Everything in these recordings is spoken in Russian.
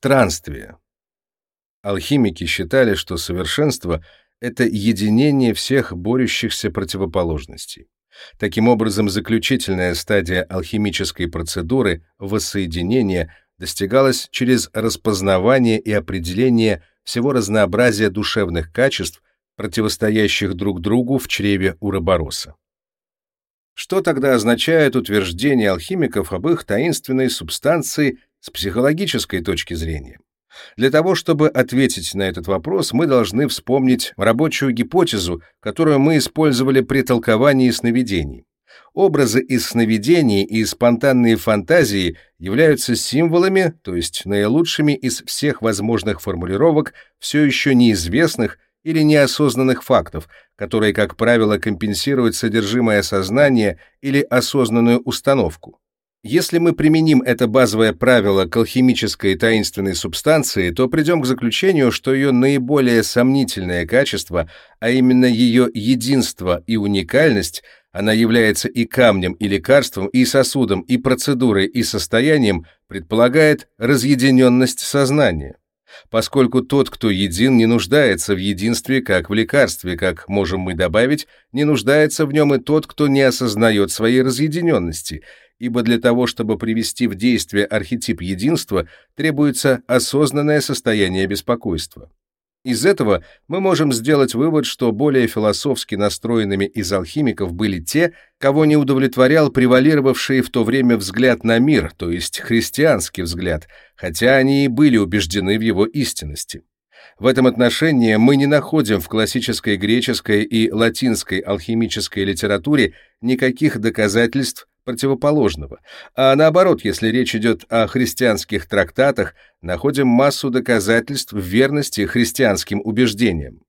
Странствие. Алхимики считали, что совершенство — это единение всех борющихся противоположностей. Таким образом, заключительная стадия алхимической процедуры воссоединения достигалась через распознавание и определение всего разнообразия душевных качеств, противостоящих друг другу в чреве уробороса. Что тогда означает утверждение алхимиков об их таинственной субстанции с психологической точки зрения? Для того, чтобы ответить на этот вопрос, мы должны вспомнить рабочую гипотезу, которую мы использовали при толковании сновидений. Образы из сновидений и спонтанные фантазии являются символами, то есть наилучшими из всех возможных формулировок все еще неизвестных или неосознанных фактов, которые, как правило, компенсируют содержимое сознания или осознанную установку. Если мы применим это базовое правило к алхимической таинственной субстанции, то придем к заключению, что ее наиболее сомнительное качество, а именно ее единство и уникальность, она является и камнем, и лекарством, и сосудом, и процедурой, и состоянием, предполагает разъединенность сознания. Поскольку тот, кто един, не нуждается в единстве, как в лекарстве, как можем мы добавить, не нуждается в нем и тот, кто не осознает своей разъединенности – ибо для того, чтобы привести в действие архетип единства, требуется осознанное состояние беспокойства. Из этого мы можем сделать вывод, что более философски настроенными из алхимиков были те, кого не удовлетворял превалировавший в то время взгляд на мир, то есть христианский взгляд, хотя они и были убеждены в его истинности. В этом отношении мы не находим в классической греческой и латинской алхимической литературе никаких доказательств противоположного, а наоборот, если речь идет о христианских трактатах, находим массу доказательств верности христианским убеждениям.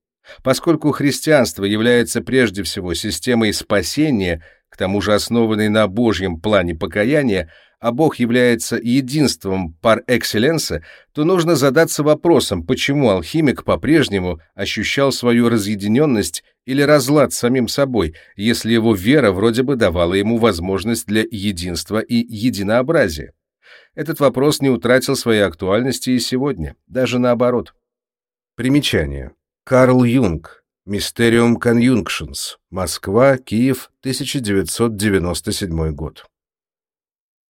Поскольку христианство является прежде всего системой спасения, к тому же основанной на Божьем плане покаяния, а Бог является единством par excellence, то нужно задаться вопросом, почему алхимик по-прежнему ощущал свою разъединенность или разлад самим собой, если его вера вроде бы давала ему возможность для единства и единообразия. Этот вопрос не утратил своей актуальности и сегодня, даже наоборот. Примечание. Карл Юнг. Mysterium Conjunctions. Москва, Киев, 1997 год.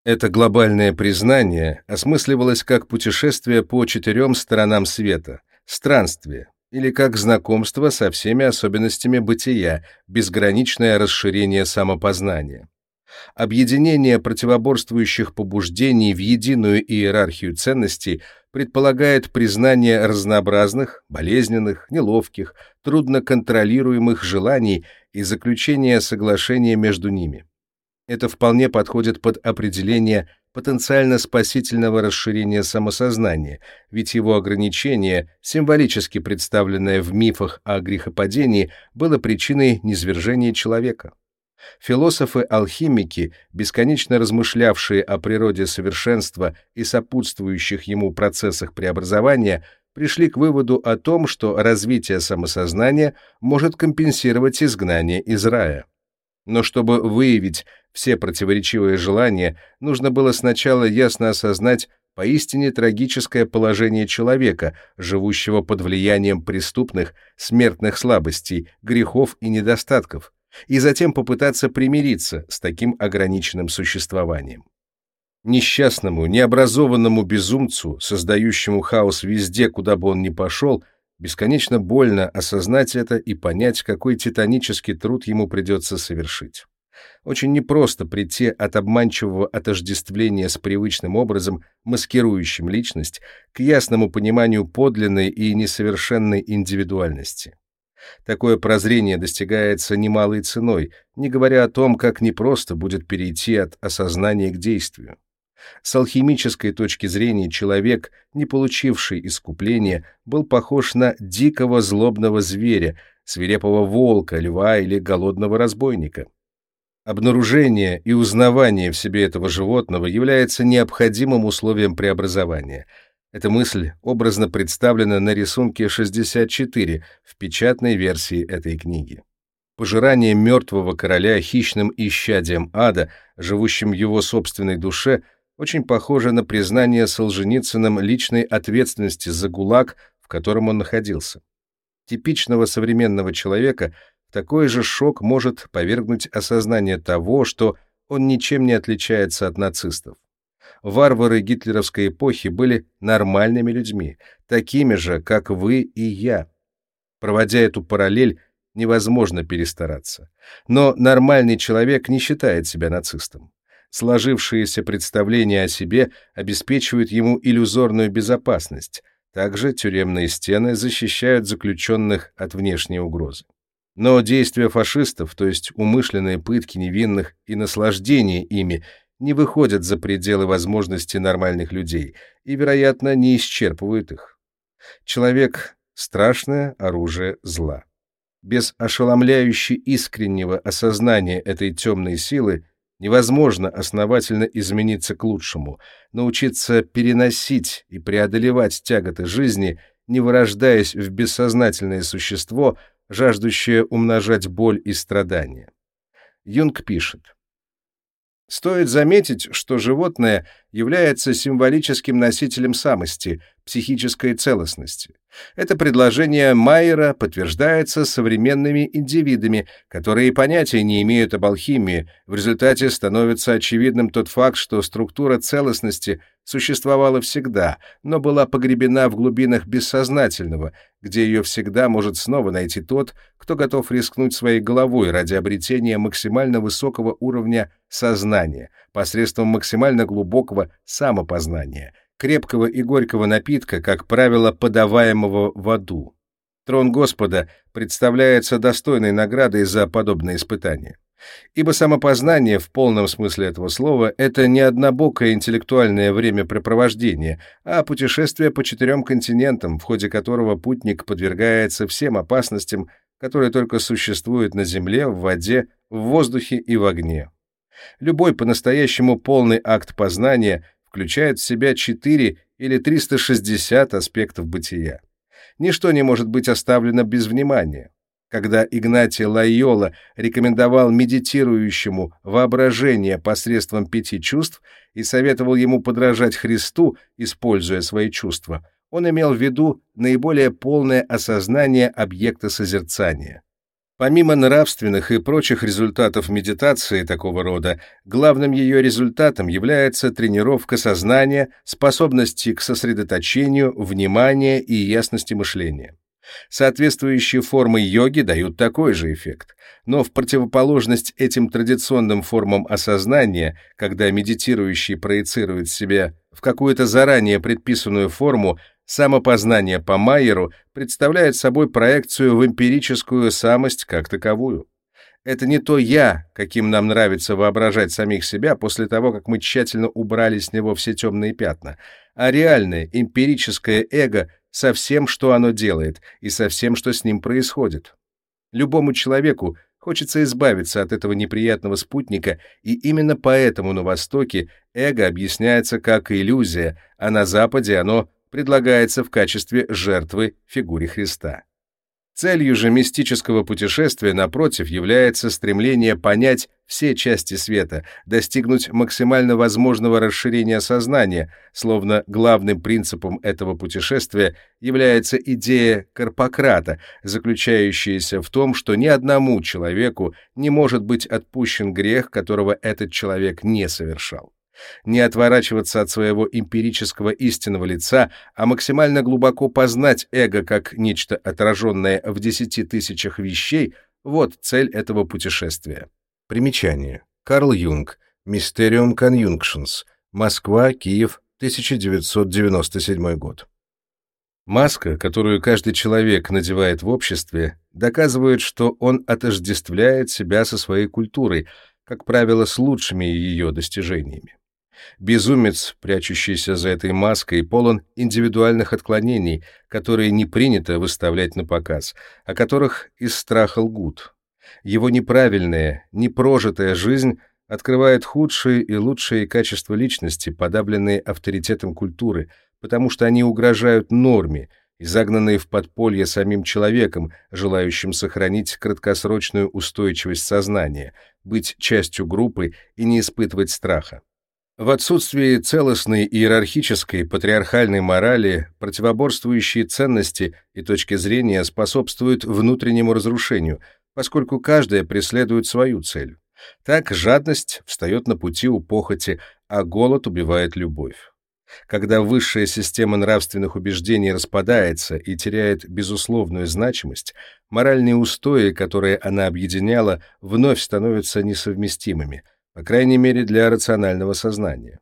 Это глобальное признание осмысливалось как путешествие по четырем сторонам света, странствие, или как знакомство со всеми особенностями бытия, безграничное расширение самопознания. Объединение противоборствующих побуждений в единую иерархию ценностей предполагает признание разнообразных, болезненных, неловких, трудно контролируемых желаний и заключение соглашения между ними. Это вполне подходит под определение потенциально спасительного расширения самосознания, ведь его ограничение, символически представленное в мифах о грехопадении, было причиной низвержения человека. Философы-алхимики, бесконечно размышлявшие о природе совершенства и сопутствующих ему процессах преобразования, пришли к выводу о том, что развитие самосознания может компенсировать изгнание из рая. Но чтобы выявить все противоречивые желания, нужно было сначала ясно осознать поистине трагическое положение человека, живущего под влиянием преступных, смертных слабостей, грехов и недостатков, и затем попытаться примириться с таким ограниченным существованием. Несчастному, необразованному безумцу, создающему хаос везде, куда бы он ни пошел, бесконечно больно осознать это и понять, какой титанический труд ему придется совершить. Очень непросто прийти от обманчивого отождествления с привычным образом, маскирующим личность, к ясному пониманию подлинной и несовершенной индивидуальности. Такое прозрение достигается немалой ценой, не говоря о том, как непросто будет перейти от осознания к действию. С алхимической точки зрения человек, не получивший искупления, был похож на дикого злобного зверя, свирепого волка, льва или голодного разбойника. Обнаружение и узнавание в себе этого животного является необходимым условием преобразования. Эта мысль образно представлена на рисунке 64 в печатной версии этой книги. Пожирание мертвого короля хищным исчадием ада, живущим в его собственной душе, очень похоже на признание Солженицыным личной ответственности за ГУЛАГ, в котором он находился. Типичного современного человека такой же шок может повергнуть осознание того, что он ничем не отличается от нацистов. Варвары гитлеровской эпохи были нормальными людьми, такими же, как вы и я. Проводя эту параллель, невозможно перестараться. Но нормальный человек не считает себя нацистом. Сложившиеся представления о себе обеспечивают ему иллюзорную безопасность. Также тюремные стены защищают заключенных от внешней угрозы. Но действия фашистов, то есть умышленные пытки невинных и наслаждение ими, не выходят за пределы возможностей нормальных людей и, вероятно, не исчерпывают их. Человек — страшное оружие зла. Без ошеломляюще искреннего осознания этой темной силы невозможно основательно измениться к лучшему, научиться переносить и преодолевать тяготы жизни, не вырождаясь в бессознательное существо, жаждущее умножать боль и страдания. Юнг пишет. Стоит заметить, что животное является символическим носителем самости, психической целостности. Это предложение Майера подтверждается современными индивидами, которые понятия не имеют об алхимии. В результате становится очевидным тот факт, что структура целостности существовала всегда, но была погребена в глубинах бессознательного, где ее всегда может снова найти тот, кто готов рискнуть своей головой ради обретения максимально высокого уровня сознания посредством максимально глубокого самопознания, крепкого и горького напитка, как правило, подаваемого в аду. Трон Господа представляется достойной наградой за подобное испытание. Ибо самопознание в полном смысле этого слова — это не однобокое интеллектуальное времяпрепровождение, а путешествие по четырем континентам, в ходе которого путник подвергается всем опасностям, которые только существуют на земле, в воде, в воздухе и в огне. Любой по-настоящему полный акт познания включает в себя 4 или 360 аспектов бытия. Ничто не может быть оставлено без внимания. Когда Игнатий Лайола рекомендовал медитирующему воображение посредством пяти чувств и советовал ему подражать Христу, используя свои чувства, он имел в виду наиболее полное осознание объекта созерцания. Помимо нравственных и прочих результатов медитации такого рода, главным ее результатом является тренировка сознания, способности к сосредоточению, внимания и ясности мышления. Соответствующие формы йоги дают такой же эффект, но в противоположность этим традиционным формам осознания, когда медитирующий проецирует себя в какую-то заранее предписанную форму, Самопознание по Майеру представляет собой проекцию в эмпирическую самость как таковую. Это не то «я», каким нам нравится воображать самих себя после того, как мы тщательно убрали с него все темные пятна, а реальное эмпирическое эго со всем, что оно делает, и со всем, что с ним происходит. Любому человеку хочется избавиться от этого неприятного спутника, и именно поэтому на Востоке эго объясняется как иллюзия, а на Западе оно предлагается в качестве жертвы фигуре Христа. Целью же мистического путешествия, напротив, является стремление понять все части света, достигнуть максимально возможного расширения сознания, словно главным принципом этого путешествия является идея Карпократа, заключающаяся в том, что ни одному человеку не может быть отпущен грех, которого этот человек не совершал не отворачиваться от своего эмпирического истинного лица, а максимально глубоко познать эго как нечто отраженное в десяти тысячах вещей — вот цель этого путешествия. Примечание. Карл Юнг. Mysterium Conjunctions. Москва, Киев, 1997 год. Маска, которую каждый человек надевает в обществе, доказывает, что он отождествляет себя со своей культурой, как правило, с лучшими ее достижениями. Безумец, прячущийся за этой маской, полон индивидуальных отклонений, которые не принято выставлять на показ, о которых из страха лгут. Его неправильная, непрожитая жизнь открывает худшие и лучшие качества личности, подавленные авторитетом культуры, потому что они угрожают норме, и загнанные в подполье самим человеком, желающим сохранить краткосрочную устойчивость сознания, быть частью группы и не испытывать страха. В отсутствии целостной иерархической патриархальной морали противоборствующие ценности и точки зрения способствуют внутреннему разрушению, поскольку каждая преследует свою цель. Так жадность встает на пути у похоти, а голод убивает любовь. Когда высшая система нравственных убеждений распадается и теряет безусловную значимость, моральные устои, которые она объединяла, вновь становятся несовместимыми – по крайней мере для рационального сознания.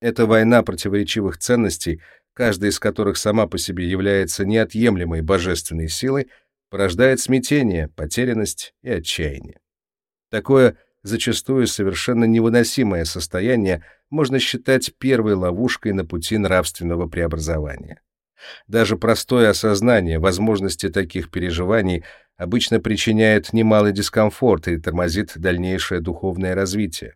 Эта война противоречивых ценностей, каждая из которых сама по себе является неотъемлемой божественной силой, порождает смятение, потерянность и отчаяние. Такое зачастую совершенно невыносимое состояние можно считать первой ловушкой на пути нравственного преобразования. Даже простое осознание возможности таких переживаний обычно причиняет немалый дискомфорт и тормозит дальнейшее духовное развитие.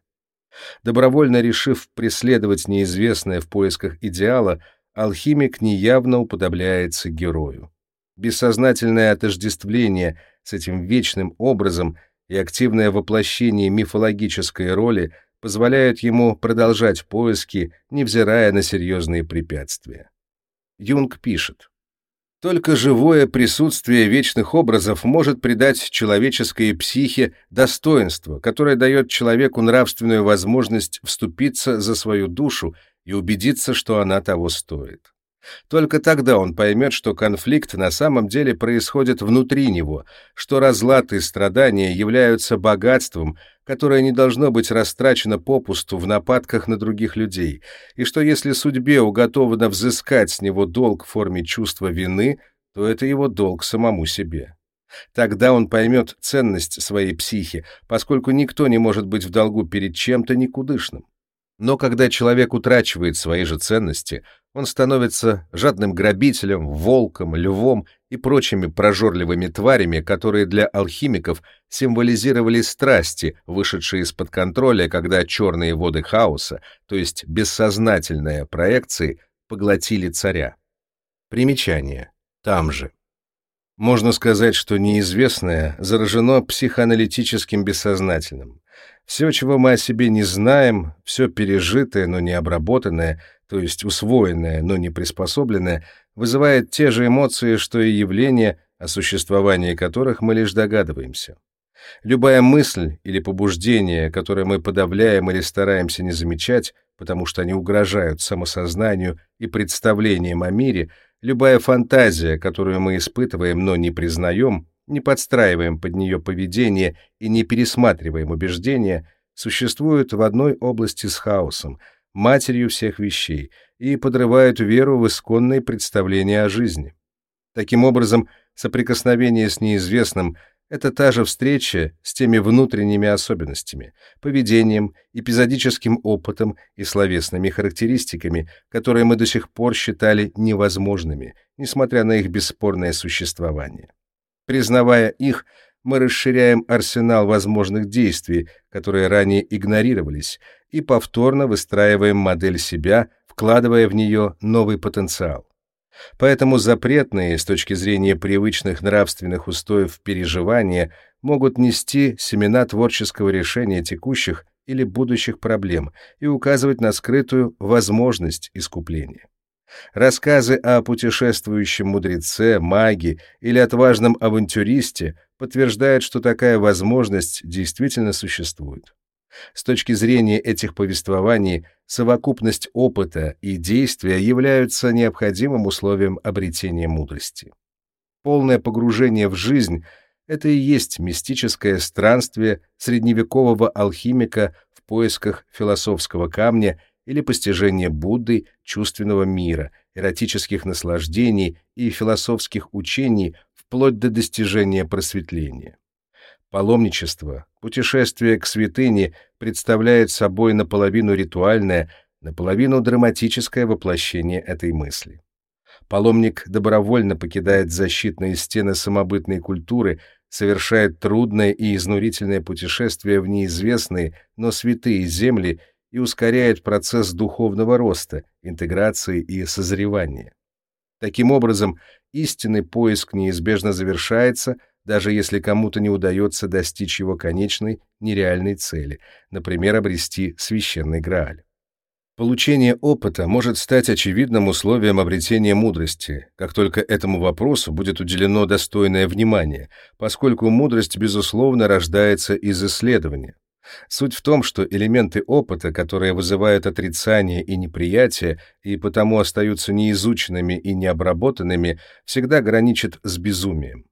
Добровольно решив преследовать неизвестное в поисках идеала, алхимик неявно уподобляется герою. Бессознательное отождествление с этим вечным образом и активное воплощение мифологической роли позволяют ему продолжать поиски, невзирая на серьезные препятствия. Юнг пишет, только живое присутствие вечных образов может придать человеческой психе достоинство, которое дает человеку нравственную возможность вступиться за свою душу и убедиться, что она того стоит. Только тогда он поймет, что конфликт на самом деле происходит внутри него, что разлад и страдания являются богатством, которое не должно быть растрачено попусту в нападках на других людей, и что если судьбе уготовано взыскать с него долг в форме чувства вины, то это его долг самому себе. Тогда он поймет ценность своей психи, поскольку никто не может быть в долгу перед чем-то никудышным. Но когда человек утрачивает свои же ценности, он становится жадным грабителем, волком, львом и прочими прожорливыми тварями, которые для алхимиков символизировали страсти, вышедшие из-под контроля, когда черные воды хаоса, то есть бессознательные проекции, поглотили царя. Примечание. Там же. Можно сказать, что неизвестное заражено психоаналитическим бессознательным. Все, чего мы о себе не знаем, все пережитое, но не обработанное, то есть усвоенное, но не приспособленное, вызывает те же эмоции, что и явления, о существовании которых мы лишь догадываемся. Любая мысль или побуждение, которое мы подавляем или стараемся не замечать, потому что они угрожают самосознанию и представлениям о мире, любая фантазия, которую мы испытываем, но не признаем, не подстраиваем под нее поведение и не пересматриваем убеждения, существуют в одной области с хаосом, матерью всех вещей, и подрывают веру в исконные представления о жизни. Таким образом, соприкосновение с неизвестным — это та же встреча с теми внутренними особенностями, поведением, эпизодическим опытом и словесными характеристиками, которые мы до сих пор считали невозможными, несмотря на их бесспорное существование. Признавая их, мы расширяем арсенал возможных действий, которые ранее игнорировались, и повторно выстраиваем модель себя, вкладывая в нее новый потенциал. Поэтому запретные с точки зрения привычных нравственных устоев переживания могут нести семена творческого решения текущих или будущих проблем и указывать на скрытую возможность искупления. Рассказы о путешествующем мудреце, маге или отважном авантюристе подтверждают, что такая возможность действительно существует. С точки зрения этих повествований, совокупность опыта и действия являются необходимым условием обретения мудрости. Полное погружение в жизнь — это и есть мистическое странствие средневекового алхимика в поисках философского камня или постижение Будды чувственного мира, эротических наслаждений и философских учений вплоть до достижения просветления. Паломничество, путешествие к святыне представляет собой наполовину ритуальное, наполовину драматическое воплощение этой мысли. Паломник добровольно покидает защитные стены самобытной культуры, совершает трудное и изнурительное путешествие в неизвестные, но святые земли и ускоряет процесс духовного роста, интеграции и созревания. Таким образом, истинный поиск неизбежно завершается, даже если кому-то не удается достичь его конечной, нереальной цели, например, обрести священный Грааль. Получение опыта может стать очевидным условием обретения мудрости, как только этому вопросу будет уделено достойное внимание, поскольку мудрость, безусловно, рождается из исследования. Суть в том, что элементы опыта, которые вызывают отрицание и неприятие, и потому остаются неизученными и необработанными, всегда граничат с безумием.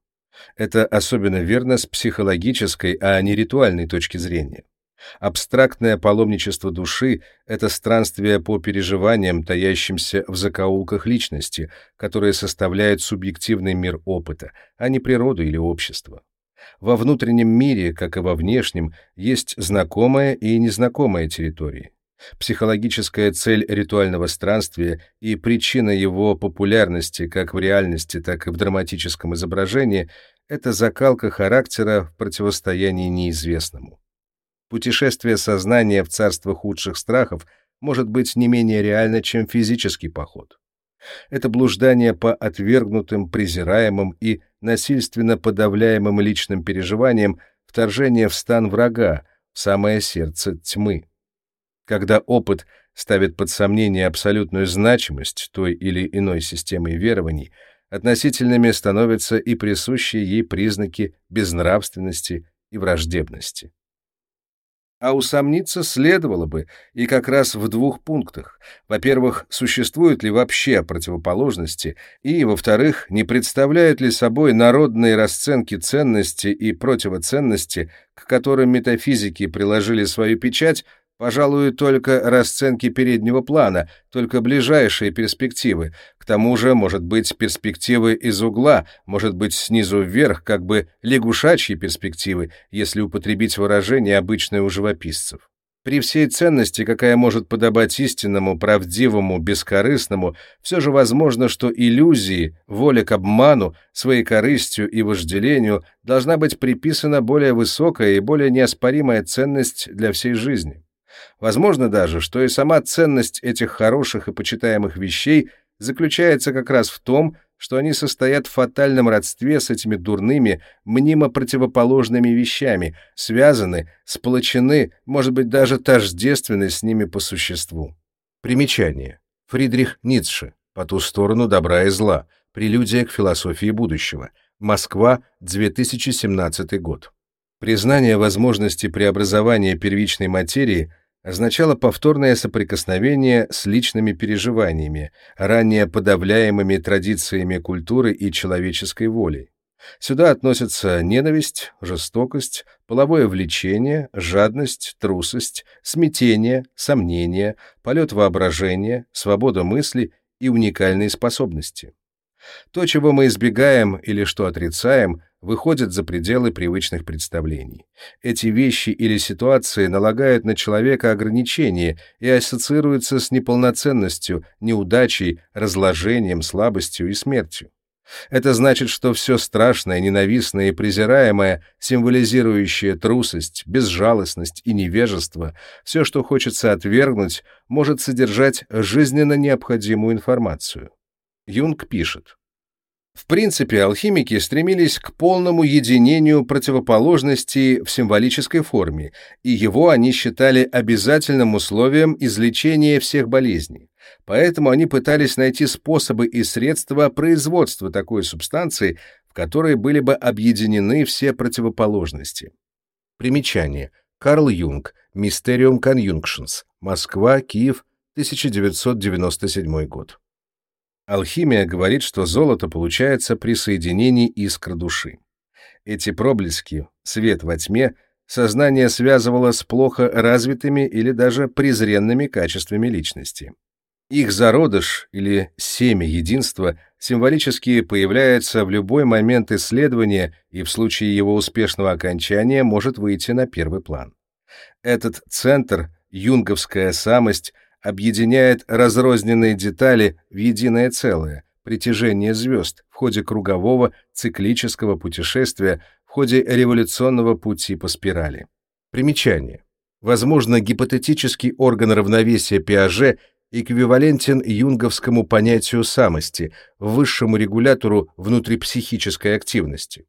Это особенно верно с психологической, а не ритуальной точки зрения. Абстрактное паломничество души — это странствие по переживаниям, таящимся в закоулках личности, которые составляют субъективный мир опыта, а не природу или общество. Во внутреннем мире, как и во внешнем, есть знакомая и незнакомая территории. Психологическая цель ритуального странствия и причина его популярности как в реальности, так и в драматическом изображении — это закалка характера в противостоянии неизвестному. Путешествие сознания в царство худших страхов может быть не менее реально, чем физический поход. Это блуждание по отвергнутым, презираемым и насильственно подавляемым личным переживаниям, вторжение в стан врага, в самое сердце тьмы. Когда опыт ставит под сомнение абсолютную значимость той или иной системы верований, относительными становятся и присущие ей признаки безнравственности и враждебности а усомниться следовало бы, и как раз в двух пунктах. Во-первых, существуют ли вообще противоположности, и, во-вторых, не представляют ли собой народные расценки ценности и противоценности, к которым метафизики приложили свою печать, Пожалуй, только расценки переднего плана, только ближайшие перспективы. К тому же, может быть, перспективы из угла, может быть, снизу вверх, как бы лягушачьи перспективы, если употребить выражение, обычное у живописцев. При всей ценности, какая может подобать истинному, правдивому, бескорыстному, все же возможно, что иллюзии, воля к обману, своей корыстью и вожделению должна быть приписана более высокая и более неоспоримая ценность для всей жизни. Возможно даже, что и сама ценность этих хороших и почитаемых вещей заключается как раз в том, что они состоят в фатальном родстве с этими дурными, мнимо противоположными вещами, связаны, сплочены, может быть, даже тождественны с ними по существу. Примечание. Фридрих Ницше. По ту сторону добра и зла. Прелюдия к философии будущего. Москва, 2017 год. Признание возможности преобразования первичной материи – означало повторное соприкосновение с личными переживаниями, ранее подавляемыми традициями культуры и человеческой воли. Сюда относятся ненависть, жестокость, половое влечение, жадность, трусость, смятение, сомнение, полет воображения, свобода мысли и уникальные способности. То, чего мы избегаем или что отрицаем, выходит за пределы привычных представлений. Эти вещи или ситуации налагают на человека ограничения и ассоциируются с неполноценностью, неудачей, разложением, слабостью и смертью. Это значит, что все страшное, ненавистное и презираемое, символизирующее трусость, безжалостность и невежество, все, что хочется отвергнуть, может содержать жизненно необходимую информацию. Юнг пишет. В принципе, алхимики стремились к полному единению противоположностей в символической форме, и его они считали обязательным условием излечения всех болезней. Поэтому они пытались найти способы и средства производства такой субстанции, в которой были бы объединены все противоположности. Примечание. Карл Юнг. Mysterium Conjunctions. Москва, Киев, 1997 год. Алхимия говорит, что золото получается при соединении искр души. Эти проблески, свет во тьме, сознание связывало с плохо развитыми или даже презренными качествами личности. Их зародыш или семя единства символически появляется в любой момент исследования и в случае его успешного окончания может выйти на первый план. Этот центр, юнговская самость, объединяет разрозненные детали в единое целое, притяжение звезд в ходе кругового циклического путешествия, в ходе революционного пути по спирали. Примечание. Возможно, гипотетический орган равновесия Пиаже эквивалентен юнговскому понятию самости, высшему регулятору внутрипсихической активности.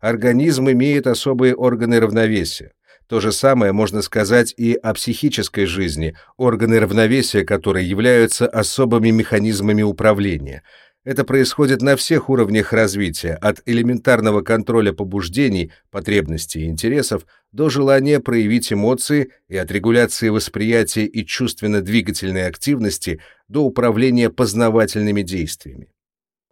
Организм имеет особые органы равновесия, То же самое можно сказать и о психической жизни, органы равновесия которой являются особыми механизмами управления. Это происходит на всех уровнях развития, от элементарного контроля побуждений, потребностей и интересов до желания проявить эмоции и от регуляции восприятия и чувственно-двигательной активности до управления познавательными действиями.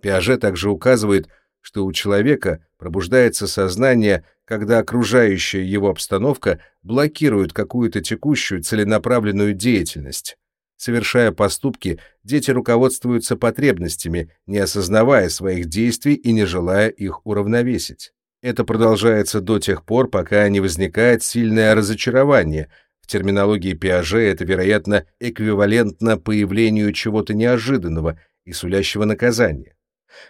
Пиаже также указывает, что у человека пробуждается сознание, когда окружающая его обстановка блокирует какую-то текущую целенаправленную деятельность. Совершая поступки, дети руководствуются потребностями, не осознавая своих действий и не желая их уравновесить. Это продолжается до тех пор, пока не возникает сильное разочарование. В терминологии Пиаже это, вероятно, эквивалентно появлению чего-то неожиданного и сулящего наказания.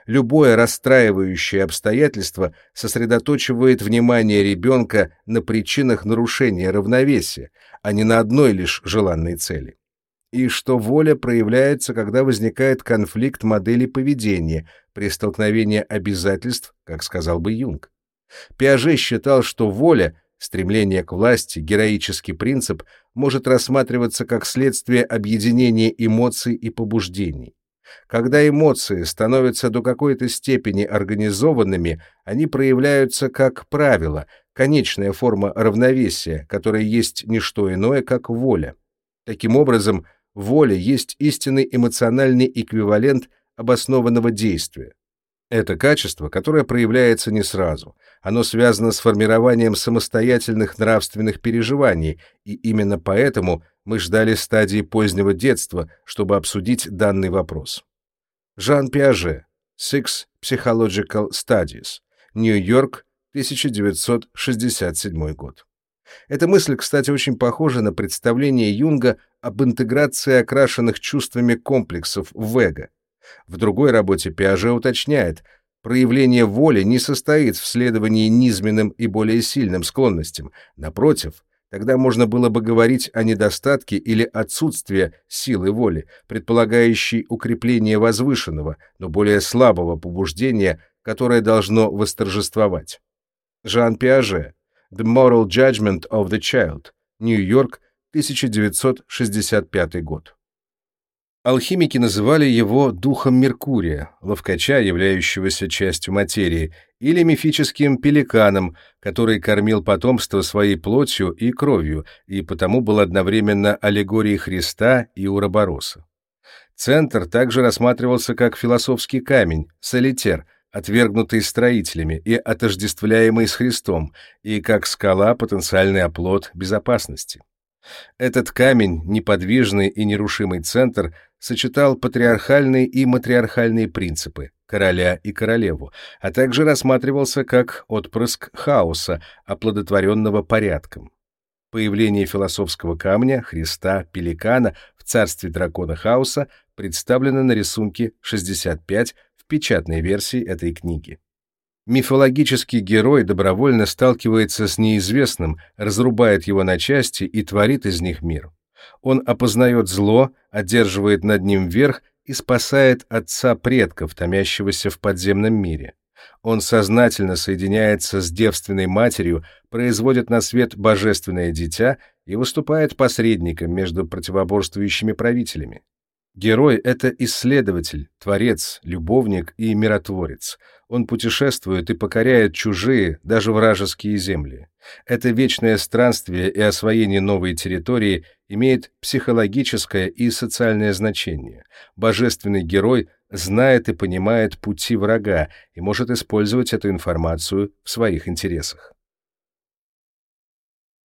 Любое расстраивающее обстоятельство сосредоточивает внимание ребенка на причинах нарушения равновесия, а не на одной лишь желанной цели. И что воля проявляется, когда возникает конфликт модели поведения при столкновении обязательств, как сказал бы Юнг. Пиаже считал, что воля, стремление к власти, героический принцип может рассматриваться как следствие объединения эмоций и побуждений. Когда эмоции становятся до какой-то степени организованными, они проявляются как правило, конечная форма равновесия, которая есть не что иное, как воля. Таким образом, воля есть истинный эмоциональный эквивалент обоснованного действия. Это качество, которое проявляется не сразу. Оно связано с формированием самостоятельных нравственных переживаний, и именно поэтому мы ждали стадии позднего детства, чтобы обсудить данный вопрос. Жан Пиаже. Six Psychological Studies. Нью-Йорк, 1967 год. Эта мысль, кстати, очень похожа на представление Юнга об интеграции окрашенных чувствами комплексов в эго. В другой работе Пиаже уточняет, проявление воли не состоит в следовании низменным и более сильным склонностям. Напротив, тогда можно было бы говорить о недостатке или отсутствии силы воли, предполагающей укрепление возвышенного, но более слабого побуждения, которое должно восторжествовать. Жан Пиаже. The Moral Judgment of the Child. Нью-Йорк, 1965 год. Алхимики называли его духом Меркурия, ловкача, являющегося частью материи, или мифическим пеликаном, который кормил потомство своей плотью и кровью, и потому был одновременно аллегорией Христа и Уробороса. Центр также рассматривался как философский камень, солитер, отвергнутый строителями и отождествляемый с Христом, и как скала потенциальный оплот безопасности. Этот камень, неподвижный и нерушимый центр, сочетал патриархальные и матриархальные принципы короля и королеву, а также рассматривался как отпрыск хаоса, оплодотворенного порядком. Появление философского камня, Христа, пеликана в царстве дракона хаоса представлено на рисунке 65 в печатной версии этой книги. Мифологический герой добровольно сталкивается с неизвестным, разрубает его на части и творит из них мир. Он опознает зло, одерживает над ним верх и спасает отца предков, томящегося в подземном мире. Он сознательно соединяется с девственной матерью, производит на свет божественное дитя и выступает посредником между противоборствующими правителями. Герой — это исследователь, творец, любовник и миротворец. Он путешествует и покоряет чужие, даже вражеские земли. Это вечное странствие и освоение новой территории имеет психологическое и социальное значение. Божественный герой знает и понимает пути врага и может использовать эту информацию в своих интересах.